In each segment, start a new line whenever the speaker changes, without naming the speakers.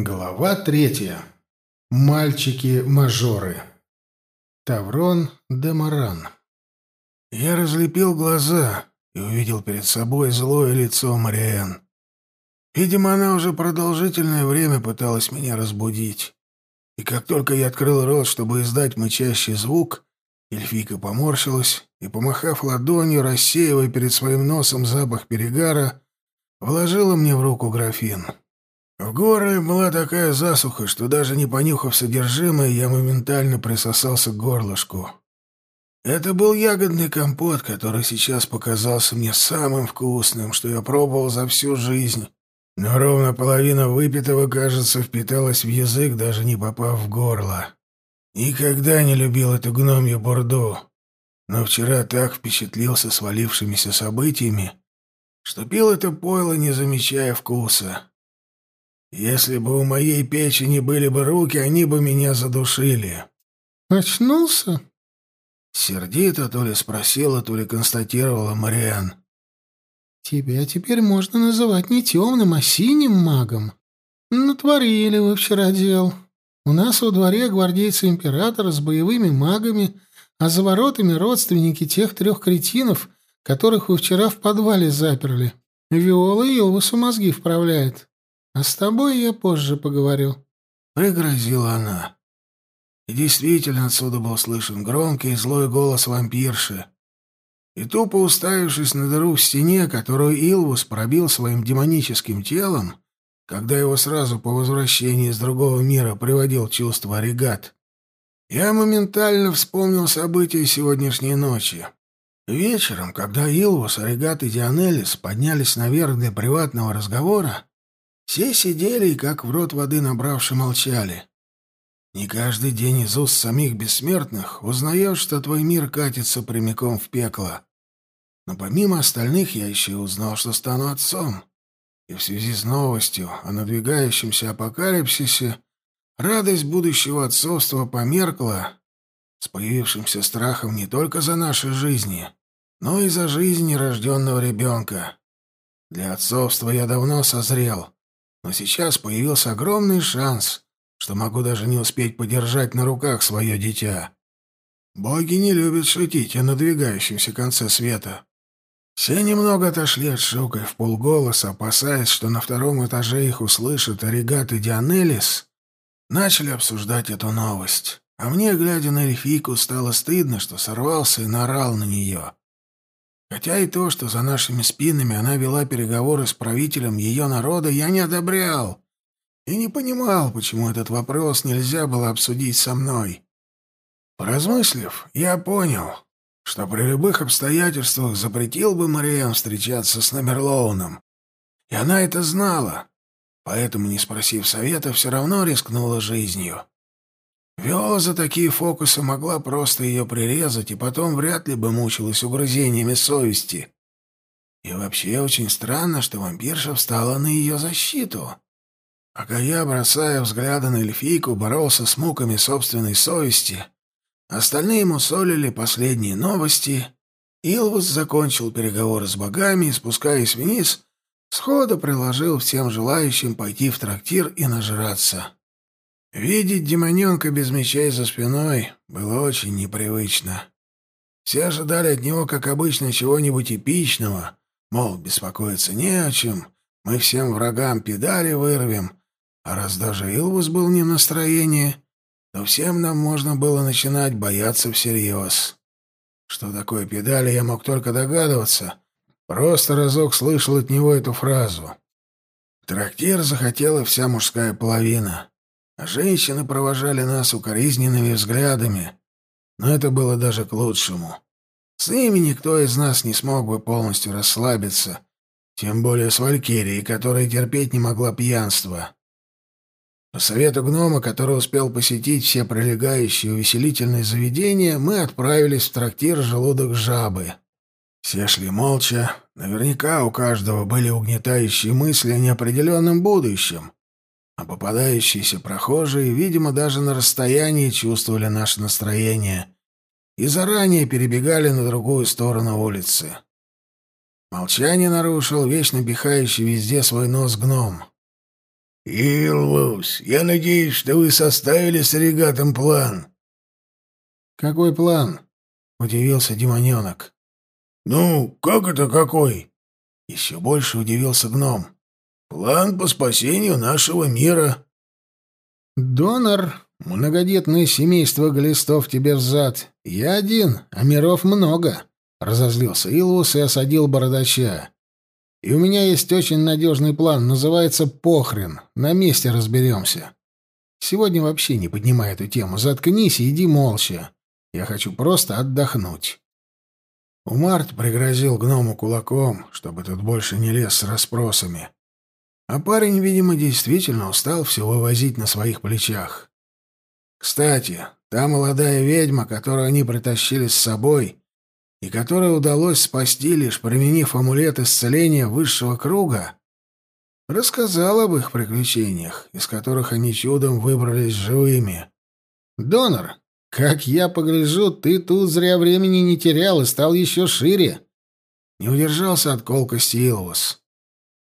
Глава третья. Мальчики-мажоры. Таврон де Маран.
Я разлепил глаза и увидел перед собой злое лицо Мариэн. Видимо, она уже продолжительное время пыталась меня разбудить. И как только я открыл рот, чтобы издать мычащий звук, эльфийка поморщилась и, помахав ладонью, рассеивая перед своим носом запах перегара, вложила мне в руку графин. В горле была такая засуха, что даже не понюхав содержимое, я моментально присосался к горлышку. Это был ягодный компот, который сейчас показался мне самым вкусным, что я пробовал за всю жизнь. Но ровно половина выпитого, кажется, впиталась в язык, даже не попав в горло. Никогда не любил эту гномью бурду, но вчера так впечатлился свалившимися событиями, что пил это пойло, не замечая вкуса. Если бы у моей печени были бы руки, они бы меня задушили.
«Очнулся?»
Сердито то ли спросила, то ли констатировала Мариан.
«Тебя теперь можно называть не темным, а синим магом. Натворили вы вчера дел. У нас во дворе гвардейцы императора с боевыми магами, а за воротами родственники тех трех кретинов, которых вы вчера в подвале заперли. Виола Илвусу мозги вправляет. А с тобой я позже поговорю.
Пригрозила она. И действительно отсюда был слышен громкий и злой голос вампирши. И тупо уставившись на дыру в стене, которую Илвус пробил своим демоническим телом, когда его сразу по возвращении из другого мира приводил чувство оригат, я моментально вспомнил события сегодняшней ночи. Вечером, когда Илвус, Оригат и Дионелис поднялись наверх для приватного разговора, все сидели и, как в рот воды набравши, молчали. Не каждый день из уст самих бессмертных узнаешь, что твой мир катится прямиком в пекло. Но помимо остальных я еще узнал, что стану отцом. И в связи с новостью о надвигающемся апокалипсисе радость будущего отцовства померкла с появившимся страхом не только за наши жизни, но и за жизнь рожденного ребенка. Для отцовства я давно созрел — но сейчас появился огромный шанс, что могу даже не успеть подержать на руках свое дитя. Боги не любят шутить о надвигающемся конце света. Все немного отошли от шока и в полголоса, опасаясь, что на втором этаже их услышат Оригат и Дионелис, начали обсуждать эту новость. А мне, глядя на эльфийку, стало стыдно, что сорвался и наорал на нее. Хотя и то, что за нашими спинами она вела переговоры с правителем ее народа, я не одобрял и не понимал, почему этот вопрос нельзя было обсудить со мной. Поразмыслив, я понял, что при любых обстоятельствах запретил бы Мариам встречаться с Намерлоуном. И она это знала, поэтому, не спросив совета, все равно рискнула жизнью. Виола за такие фокусы могла просто ее прирезать, и потом вряд ли бы мучилась угрызениями совести. И вообще очень странно, что вампирша встала на ее защиту. Пока я, бросая взгляды на эльфийку, боролся с муками собственной совести, остальные мусолили последние новости, Илвус закончил переговоры с богами и, спускаясь вниз, сходу предложил всем желающим пойти в трактир и нажраться. Видеть демоненка без мечей за спиной было очень непривычно. Все ожидали от него, как обычно, чего-нибудь эпичного, мол, беспокоиться не о чем, мы всем врагам педали вырвем, а раз даже Илвус был не в настроении, то всем нам можно было начинать бояться всерьез. Что такое педали, я мог только догадываться. Просто разок слышал от него эту фразу. Трактир захотела вся мужская половина. Женщины провожали нас укоризненными взглядами, но это было даже к лучшему. С ними никто из нас не смог бы полностью расслабиться, тем более с Валькирией, которая терпеть не могла пьянства. По совету гнома, который успел посетить все прилегающие увеселительные заведения, мы отправились в трактир «Желудок жабы». Все шли молча. Наверняка у каждого были угнетающие мысли о неопределенном будущем. А попадающиеся прохожие, видимо, даже на расстоянии чувствовали наше настроение и заранее перебегали на другую сторону улицы. Молчание нарушил вечно пихающий везде свой нос гном. «Илвус, я надеюсь, что вы составили с регатом план».
«Какой план?» — удивился демоненок.
«Ну, как это какой?» Еще больше удивился гном. «План по спасению нашего мира».
«Донор, многодетное семейство глистов тебе взад. Я один, а миров много», — разозлился Илвус и осадил бородача. И у меня есть очень надежный план, называется «Похрен». На месте разберемся. Сегодня вообще не поднимай эту тему. Заткнись и иди молча. Я хочу просто отдохнуть. Умарт пригрозил гному кулаком, чтобы тот больше не лез с расспросами. А парень, видимо, действительно устал все вывозить на своих плечах. Кстати, та молодая ведьма, которую они притащили с собой, и которое удалось спасти, лишь применив амулет исцеления высшего круга, рассказал об их приключениях, из которых они чудом выбрались живыми. «Донор, как я погляжу, ты тут зря времени не терял и стал еще шире». Не удержался от колкости Илвус.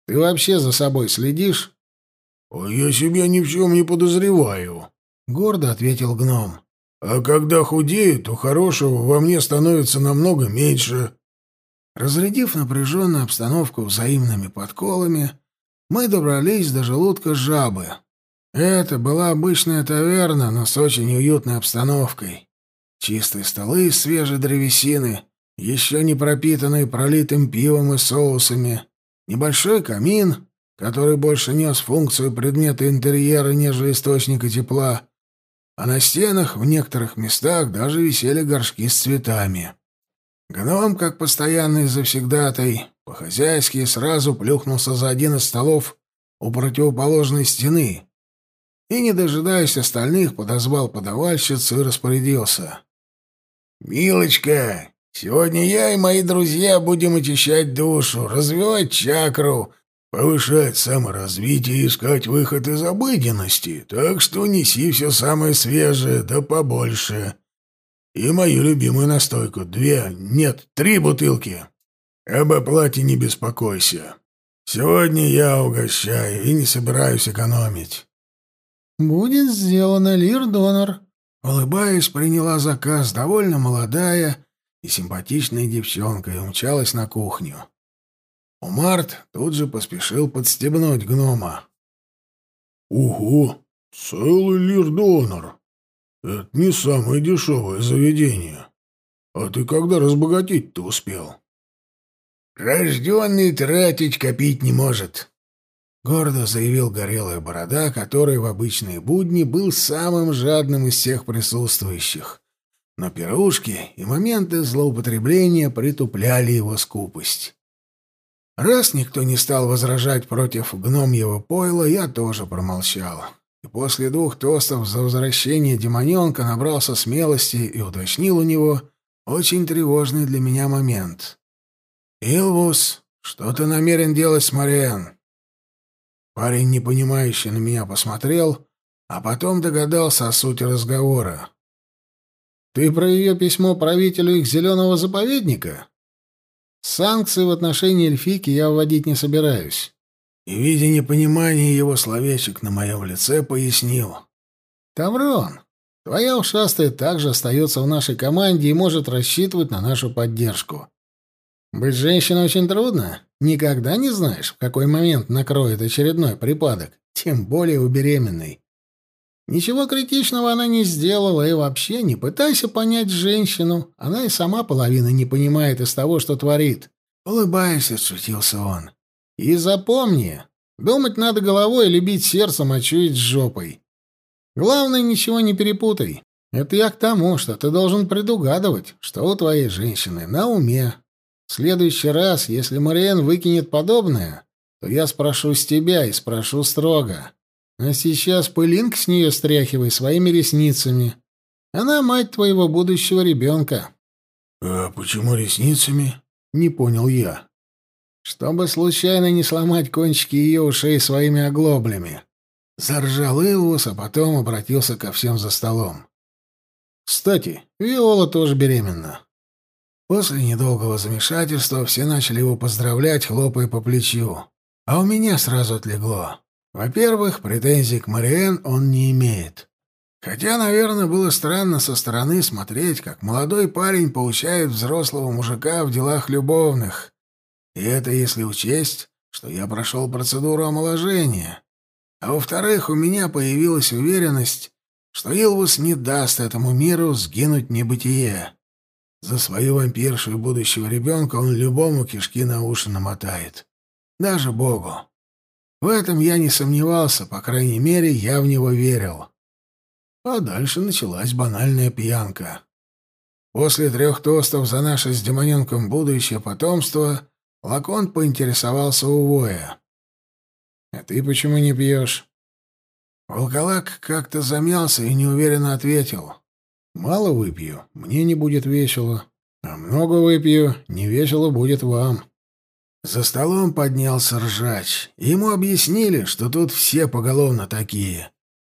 «Ты вообще за собой следишь?»
«А я себя ни в чем не подозреваю», — гордо ответил гном. А когда худею, то хорошего во мне становится намного меньше.
Разрядив напряженную обстановку взаимными подколами, мы добрались до желудка жабы. Это была обычная таверна, но с очень уютной обстановкой. Чистые столы из свежей древесины, еще не пропитанные пролитым пивом и соусами, небольшой камин, который больше нес функцию предмета интерьера, нежели источника тепла, а на стенах в некоторых местах даже висели горшки с цветами. Гном, как постоянный завсегдатай, по-хозяйски сразу плюхнулся за один из столов у противоположной стены и, не дожидаясь остальных, подозвал подавальщицу и распорядился.
«Милочка, сегодня я и мои друзья будем очищать душу, развивать чакру, повышать саморазвитие и искать выход из обыденности, так что неси все самое свежее, да побольше. И мою любимую настойку. Две, нет, три бутылки. Об оплате не беспокойся. Сегодня я угощаю и не собираюсь экономить.
«Будет сделано, Лир-донор», — улыбаясь, приняла заказ довольно молодая и симпатичная девчонка и умчалась на кухню. Умарт тут же поспешил подстебнуть гнома.
«Ого! Целый лир-донор! Это не самое дешевое заведение. А ты когда разбогатеть-то успел?»
«Рожденный тратить копить не может», — гордо заявил горелая борода, который в обычные будни был самым жадным из всех присутствующих. Но пирушки и моменты злоупотребления притупляли его скупость. Раз никто не стал возражать против гномьего пойла, я тоже промолчал. И после двух тостов за возвращение демоненка набрался смелости и уточнил у него очень тревожный для меня момент. «Илвус, что ты намерен делать с Мариэн?» Парень, непонимающе на меня посмотрел, а потом догадался о сути разговора. «Ты про ее письмо правителю их зеленого заповедника?» Санкции в отношении эльфики я вводить не собираюсь. И, видя непонимание его словечек на моем лице, пояснил. «Таврон, твоя ушастая также остается в нашей команде и может рассчитывать на нашу поддержку. Быть женщиной очень трудно. Никогда не знаешь, в какой момент накроет очередной припадок, тем более у беременной. Ничего критичного она не сделала, и вообще не пытайся понять женщину. Она и сама половина не понимает из того, что творит. Улыбаясь, отшутился он. И запомни, думать надо головой, любить сердцем, а чуять жопой. Главное, ничего не перепутай. Это я к тому, что ты должен предугадывать, что у твоей женщины на уме. В следующий раз, если Мариэн выкинет подобное, то я спрошу с тебя и спрошу строго. А сейчас пылинг с нее стряхивай своими ресницами. Она мать твоего будущего ребенка.
— А почему ресницами? — не понял я.
— Чтобы случайно не сломать кончики ее ушей своими оглоблями. Заржал Илвус, а потом обратился ко всем за столом. — Кстати, Виола тоже беременна. После недолгого замешательства все начали его поздравлять, хлопая по плечу. А у меня сразу отлегло.
Во-первых, претензий к Мариэн он не имеет. Хотя, наверное, было странно со стороны смотреть, как молодой парень получает взрослого мужика в делах любовных. И это если учесть, что я прошел процедуру омоложения. А во-вторых, у меня появилась уверенность, что Илвус не даст этому миру сгинуть небытие. За свою вампиршу и будущего ребенка он любому кишки на уши намотает. Даже Богу. В этом я не сомневался, по крайней мере, я в него верил. А дальше началась банальная пьянка. После трех тостов за наше с демоненком будущее потомство Лакон поинтересовался у Воя. «А ты почему не пьешь?» Волколак как-то замялся и неуверенно ответил. «Мало выпью, мне не будет весело. А много выпью, не весело будет вам». За столом поднялся ржач. Ему объяснили, что тут все поголовно такие.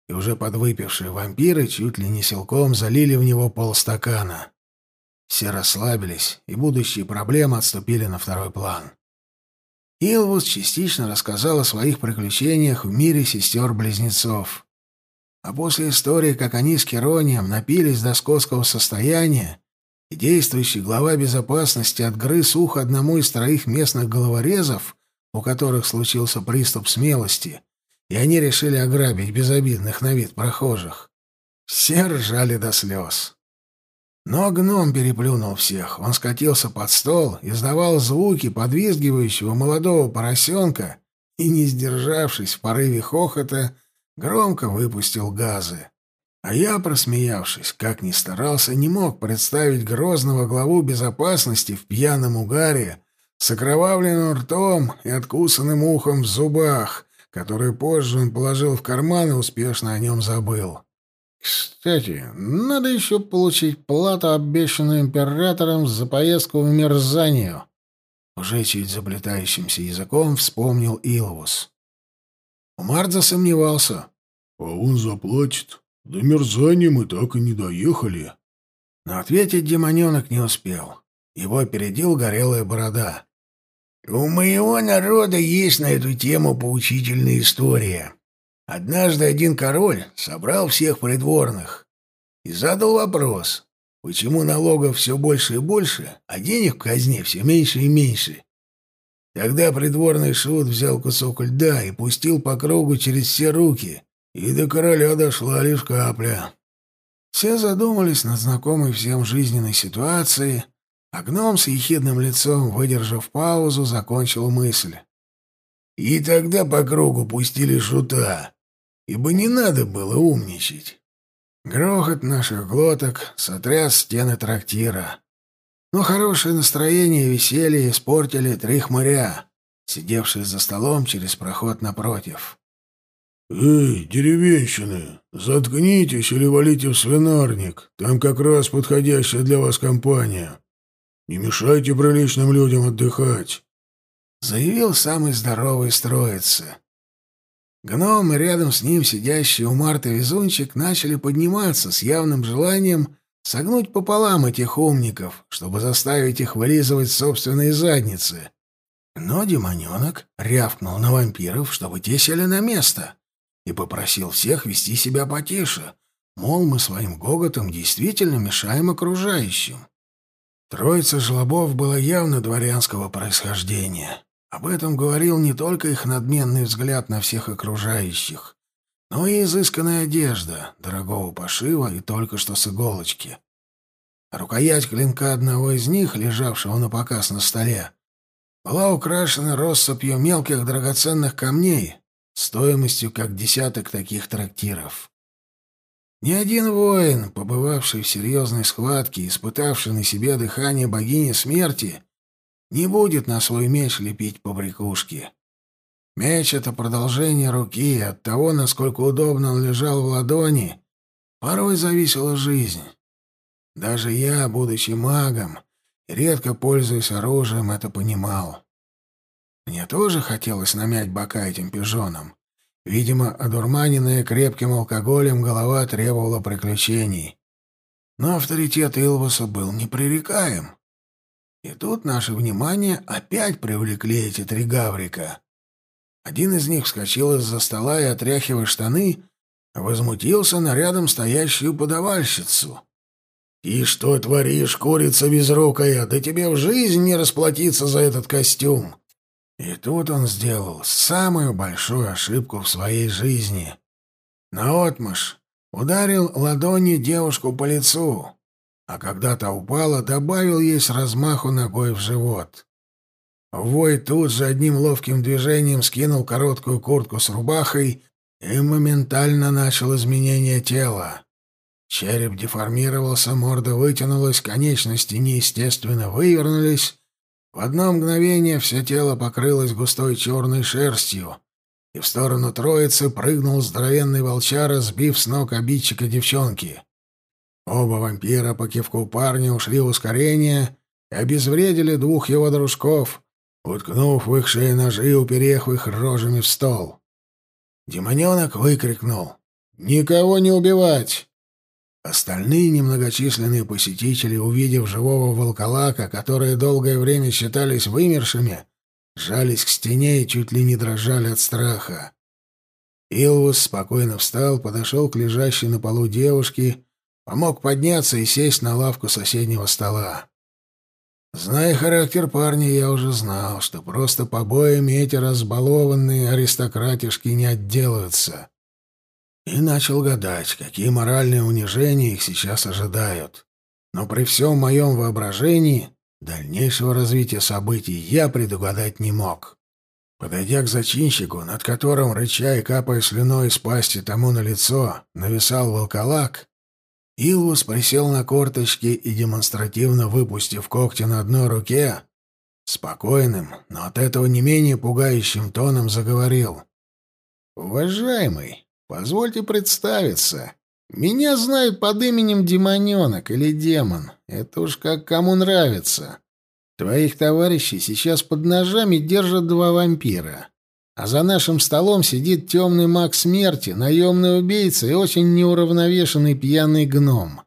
И уже подвыпившие вампиры чуть ли не силком залили в него полстакана. Все расслабились, и будущие проблемы отступили на второй план. Илвус частично рассказал о своих приключениях в мире сестер-близнецов. А после истории, как они с Керонием напились до скотского состояния, и действующий глава безопасности отгрыз ухо одному из троих местных головорезов, у которых случился приступ смелости, и они решили ограбить безобидных на вид прохожих. Все ржали до слез. Но гном переплюнул всех. Он скатился под стол, издавал звуки подвизгивающего молодого поросенка и, не сдержавшись в порыве хохота, громко выпустил газы. А я, просмеявшись, как ни старался, не мог представить грозного главу безопасности в пьяном угаре с окровавленным ртом и откусанным ухом в зубах, который позже он положил в карман и успешно о нем забыл. Кстати, надо еще получить плату, обещанную императором за поездку в Мерзанию. Уже чуть заплетающимся языком вспомнил Илвус. Умарт засомневался. — А он заплатит. До Мерзания мы так и не доехали. Но ответить демоненок не успел. Его опередил горелая борода. — У моего народа есть на эту тему поучительная история. Однажды один король собрал всех придворных и задал вопрос, почему налогов все больше и больше, а денег в казне все меньше и меньше. Тогда придворный шут взял кусок льда и пустил по кругу через все руки, и до короля дошла лишь капля. Все задумались над знакомой всем жизненной ситуацией, а гном с ехидным лицом, выдержав паузу, закончил мысль. И тогда по кругу пустили шута, ибо не надо было умничать. Грохот наших глоток сотряс стены трактира. Но хорошее настроение и веселье испортили три хмыря, сидевшие за столом через проход напротив. «Эй, деревенщины, заткнитесь или валите в свинарник, там как раз подходящая для вас компания. Не мешайте приличным людям отдыхать», — заявил самый здоровый строицы. Гном и рядом с ним сидящий у Марта везунчик начали подниматься с явным желанием согнуть пополам этих умников, чтобы заставить их вылизывать собственные задницы. Но демоненок рявкнул на вампиров, чтобы те сели на место, и попросил всех вести себя потише, мол, мы своим гоготом действительно мешаем окружающим. Троица жлобов была явно дворянского происхождения. Об этом говорил не только их надменный взгляд на всех окружающих, но и изысканная одежда, дорогого пошива и только что с иголочки. Рукоять клинка одного из них, лежавшего на показ на столе, была украшена россыпью мелких драгоценных камней, стоимостью как десяток таких трактиров. Ни один воин, побывавший в серьезной схватке, испытавший на себе дыхание богини смерти, не будет на свой меч лепить побрякушки. Меч — это продолжение руки, от того, насколько удобно он лежал в ладони, порой зависела жизнь. Даже я, будучи магом, редко пользуясь оружием, это понимал. Мне тоже хотелось намять бока этим пижонам. Видимо, одурманенная крепким алкоголем голова требовала приключений. Но авторитет Илвуса был непререкаем. И тут наше внимание опять привлекли эти три гаврика. Один из них вскочил из-за стола и, отряхивая штаны, возмутился на рядом стоящую подавальщицу. «И что творишь, курица безрукая? Да тебе в жизнь не расплатиться за этот костюм!» И тут он сделал самую большую ошибку в своей жизни. Наотмашь ударил ладонью девушку по лицу, а когда та упала, добавил ей с размаху ногой в живот. Вой тут же одним ловким движением скинул короткую куртку с рубахой и моментально начал изменение тела. Череп деформировался, морда вытянулась, конечности неестественно вывернулись. В одно мгновение все тело покрылось густой черной шерстью, и в сторону троицы прыгнул здоровенный волчара, сбив с ног обидчика девчонки. Оба вампира по кивку парня ушли в ускорение и обезвредили двух его дружков, уткнув в их шеи ножи уперев их рожами в стол. Демоненок выкрикнул «Никого не убивать!» Остальные немногочисленные посетители, увидев живого волколака, которые долгое время считались вымершими, жались к стене и чуть ли не дрожали от страха. Илвус спокойно встал, подошел к лежащей на полу девушке, помог подняться и сесть на лавку соседнего стола. Зная характер парня, я уже знал, что просто побоями эти разбалованные аристократишки не отделаются. И начал гадать, какие моральные унижения их сейчас ожидают. Но при всем моем воображении дальнейшего развития событий я предугадать не мог. Подойдя к зачинщику, над которым, рыча и капая слюной из пасти тому на лицо, нависал волколак, Илвус присел на корточки и, демонстративно выпустив когти на одной руке, спокойным, но от этого не менее пугающим тоном заговорил. «Уважаемый, позвольте представиться. Меня знают под именем Демоненок или Демон. Это уж как кому нравится. Твоих товарищей сейчас под ножами держат два вампира. А за нашим столом сидит темный маг смерти, наемный убийца и очень неуравновешенный пьяный гном.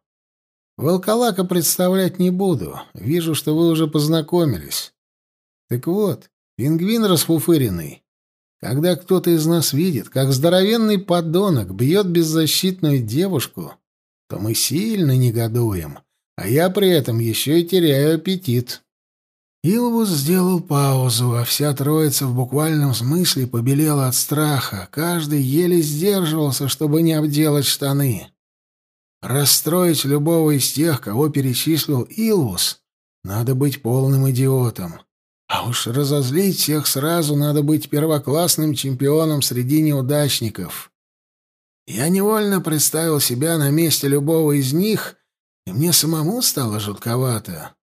Волколака представлять не буду. Вижу, что вы уже познакомились. Так вот, пингвин расфуфыренный. Когда кто-то из нас видит, как здоровенный подонок бьет беззащитную девушку, то мы сильно негодуем, а я при этом еще и теряю аппетит. Илвус сделал паузу, а вся троица в буквальном смысле побелела от страха. Каждый еле сдерживался, чтобы не обделать штаны. Расстроить любого из тех, кого перечислил Илвус, надо быть полным идиотом. А уж разозлить всех сразу надо быть первоклассным чемпионом среди неудачников. Я невольно представил себя на месте любого из них, и мне самому стало жутковато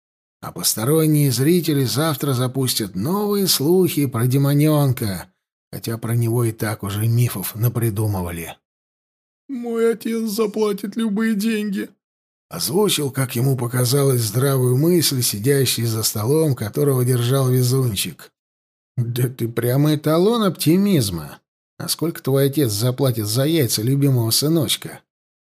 а посторонние зрители завтра запустят новые слухи про демоненка, хотя про него и так уже мифов напридумывали.
«Мой отец заплатит любые деньги», —
озвучил, как ему показалось, здравую мысль, сидящий за столом, которого держал везунчик.
«Да ты прямо эталон оптимизма. А сколько твой отец заплатит за яйца любимого сыночка?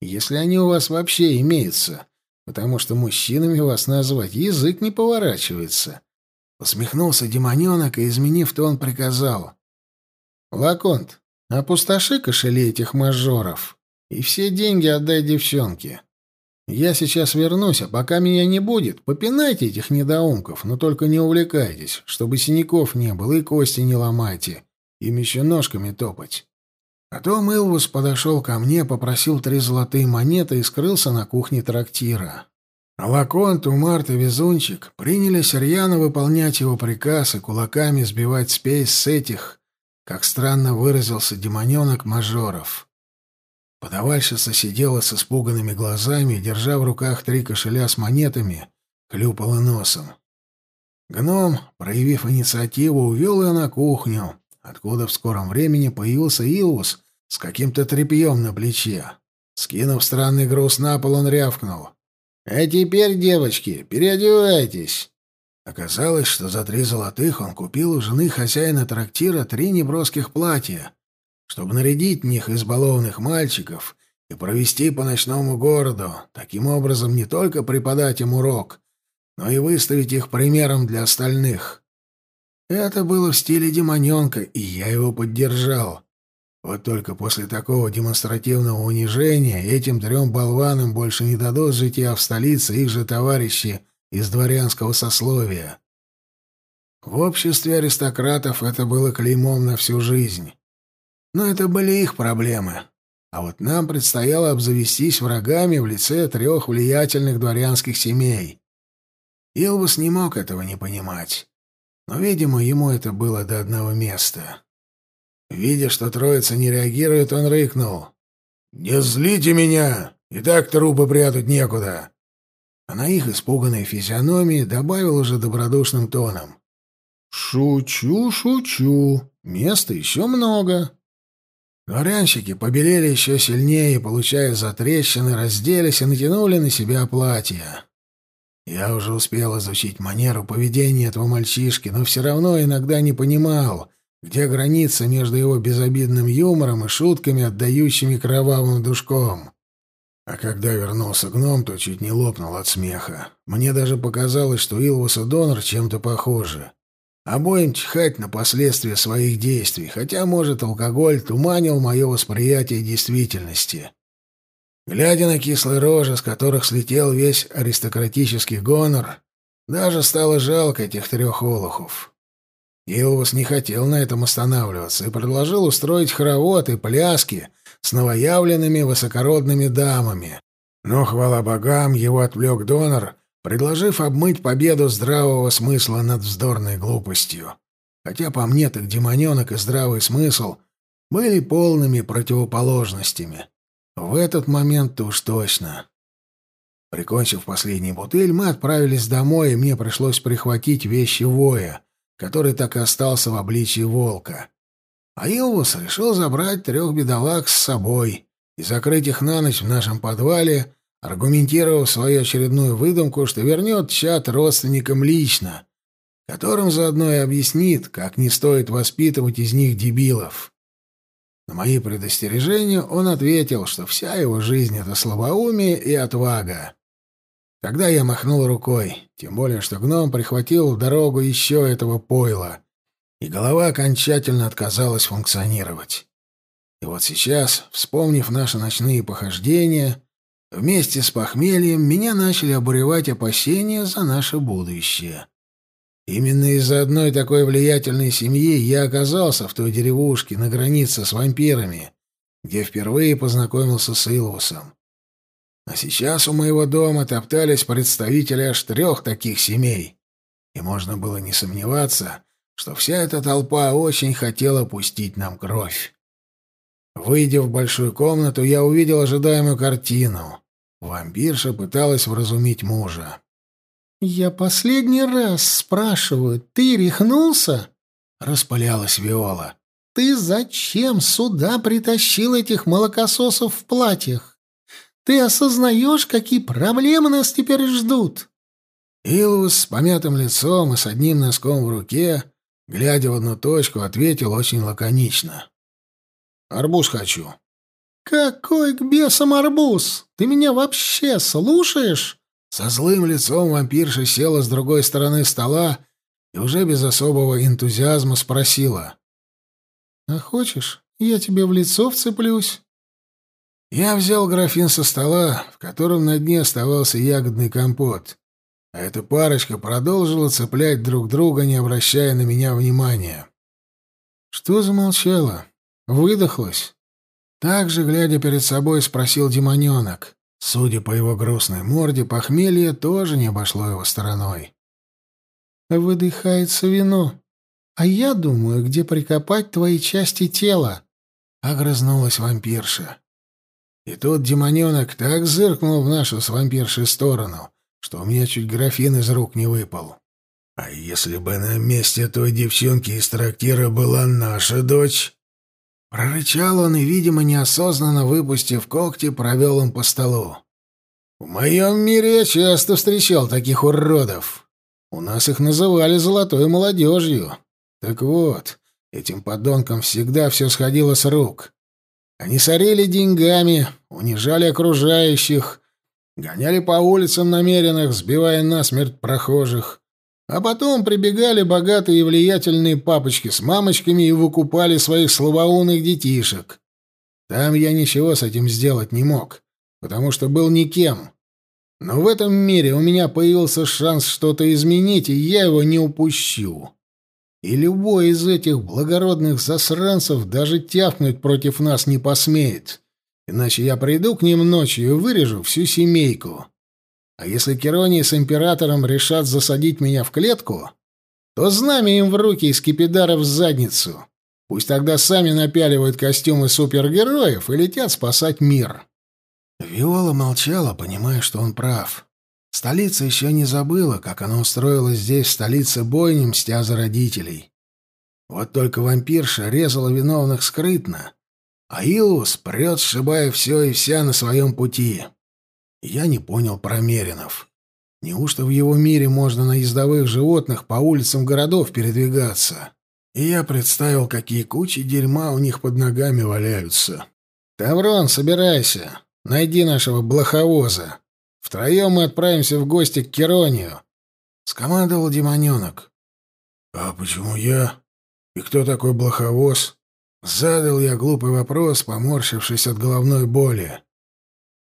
Если они у вас вообще имеются?» потому что мужчинами вас назвать язык не поворачивается. Усмехнулся демоненок и, изменив тон, приказал. «Лаконт, опустоши кошели этих мажоров и все деньги отдай девчонке. Я сейчас вернусь, а пока меня не будет, попинайте этих недоумков, но только не увлекайтесь, чтобы синяков не было и кости не ломайте, им еще ножками топать». Потом Илвус подошел ко мне, попросил три золотые монеты и скрылся на кухне трактира. А Лаконт, и Везунчик принялись рьяно выполнять его приказ и кулаками сбивать спесь с этих, как странно выразился демоненок мажоров. Подавальщица сидела с испуганными глазами, держа в руках три кошеля с монетами, клюпала носом. Гном, проявив инициативу, увел ее на кухню, откуда в скором времени появился Илвус с каким-то тряпьем на плече. Скинув странный груз на пол, он рявкнул. «А теперь, девочки, переодевайтесь!» Оказалось, что за три золотых он купил у жены хозяина трактира три неброских платья, чтобы нарядить в них избалованных мальчиков и провести по ночному городу, таким образом не только преподать им урок, но и выставить их примером для остальных.
Это было в стиле демоненка, и я его поддержал. Вот только после такого демонстративного унижения этим трем болванам больше не дадут житья в столице их же товарищи из дворянского сословия. В обществе аристократов это было клеймом на всю жизнь. Но это были их проблемы. А вот нам предстояло обзавестись врагами в лице трех влиятельных дворянских семей. Илвус не мог этого не понимать. Но, видимо, ему это было до одного места. Видя, что троица не реагирует, он рыкнул. «Не злите меня! И так трупы прятать некуда!» А на их испуганной физиономии добавил уже добродушным тоном. «Шучу, шучу. Места еще много». Дворянщики побелели еще сильнее, получая затрещины, разделись и натянули на себя платья. Я уже успел изучить манеру поведения этого мальчишки, но все равно иногда не понимал, где граница между его безобидным юмором и шутками, отдающими кровавым душком. А когда вернулся гном, то чуть не лопнул от смеха. Мне даже показалось, что Илвус и Донор чем-то похожи. Обоим чихать на последствия своих действий, хотя, может, алкоголь туманил мое восприятие действительности. Глядя на кислые рожи, с которых слетел весь аристократический гонор, даже стало жалко этих трех олухов. Илвус не хотел на этом останавливаться и предложил устроить хоровод и пляски с новоявленными высокородными дамами. Но, хвала богам, его отвлек донор, предложив обмыть победу здравого смысла над вздорной глупостью. Хотя по мне так демоненок и здравый смысл были полными противоположностями. В этот момент уж точно. Прикончив последний бутыль, мы отправились домой, и мне пришлось прихватить вещи воя, который так и остался в обличии волка. А Илвус решил забрать трех бедолаг с собой и закрыть их на ночь в нашем подвале, аргументировав свою очередную выдумку, что вернет чат родственникам лично, которым заодно и объяснит, как не стоит воспитывать из них дебилов. На мои предостережения он ответил, что вся его жизнь — это слабоумие и отвага. Тогда я махнул рукой, тем более, что гном прихватил в дорогу еще этого пойла, и голова окончательно отказалась функционировать. И вот сейчас, вспомнив наши ночные похождения, вместе с похмельем меня начали обуревать опасения за наше будущее. Именно из-за одной такой влиятельной семьи я оказался в той деревушке на границе с вампирами, где впервые познакомился с Илвусом. А сейчас у моего дома топтались представители аж трех таких семей, и можно было не сомневаться, что вся эта толпа очень хотела пустить нам кровь. Выйдя в большую комнату, я увидел ожидаемую картину. Вампирша пыталась вразумить мужа.
«Я последний раз спрашиваю, ты рехнулся?» — распалялась Виола. «Ты зачем сюда притащил этих молокососов в платьях? Ты осознаешь, какие проблемы нас теперь ждут?»
Илус с помятым лицом и с одним носком в руке, глядя в одну точку, ответил очень лаконично. «Арбуз хочу».
«Какой к бесам арбуз? Ты меня вообще слушаешь?»
Со злым лицом вампирша села с другой стороны стола и уже без особого энтузиазма спросила.
«А хочешь, я тебе в лицо вцеплюсь?»
Я взял графин со стола, в котором на дне оставался ягодный компот, а эта парочка продолжила цеплять друг друга, не обращая на меня внимания.
«Что замолчала? Выдохлась?» Так же, глядя перед собой, спросил демоненок.
Судя по его грустной морде, похмелье тоже не обошло его стороной.
«Выдыхается вино. А я думаю, где прикопать твои части тела», — огрызнулась вампирша.
И тут демоненок так зыркнул в нашу с вампиршей сторону, что у меня чуть графин из рук не выпал. «А если бы на месте той девчонки из трактира была наша дочь?» Прорычал он и, видимо, неосознанно выпустив когти, провел им по столу. В моем мире я часто встречал таких уродов. У нас их называли золотой молодежью. Так вот, этим подонкам всегда все сходило с рук. Они сорили деньгами, унижали окружающих, гоняли по улицам намеренных, сбивая насмерть прохожих,
А потом прибегали богатые и влиятельные папочки с мамочками и выкупали своих слабоумных детишек. Там я ничего с этим сделать не мог, потому что был никем. Но в этом мире у меня появился шанс что-то изменить, и я его не упущу. И любой из этих благородных засранцев даже тяпнуть против нас не посмеет. Иначе я приду к ним ночью и вырежу всю семейку. А если Кероний с императором решат засадить меня в клетку, то знамя им в руки и скипидара в задницу. Пусть тогда сами напяливают костюмы супергероев и летят спасать мир. Виола молчала, понимая, что он прав. Столица еще не забыла, как она устроила здесь, в столице, бойню, мстя за родителей. Вот только вампирша резала виновных скрытно, а Илус прет, сшибая все и вся на своем пути. Я не понял про Меринов. Неужто в его мире можно на ездовых животных по улицам городов передвигаться? И я представил, какие кучи дерьма у них под ногами валяются. «Таврон, собирайся. Найди нашего блоховоза. Втроем мы отправимся в гости к Керонию», — скомандовал демоненок.
«А почему я? И кто такой блоховоз?» Задал я глупый вопрос, поморщившись от головной боли.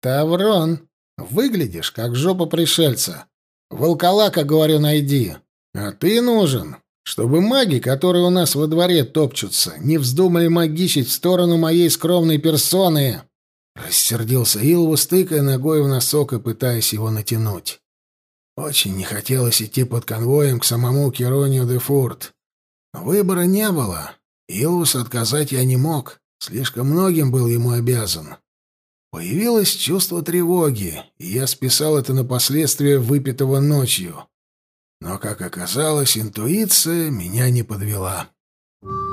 «Таврон, выглядишь как жопа пришельца. Волколака, говорю, найди. А ты нужен, чтобы маги, которые у нас во дворе топчутся, не вздумали магичить в сторону моей скромной персоны». Рассердился Илву, стыкая ногой в носок и пытаясь его натянуть. Очень не хотелось идти под конвоем к самому Керонию де Фурт. Выбора не было. Илвус отказать я не мог, слишком многим был ему обязан. Появилось чувство тревоги, и я списал это на последствия выпитого ночью. Но, как оказалось, интуиция меня не подвела. Thank.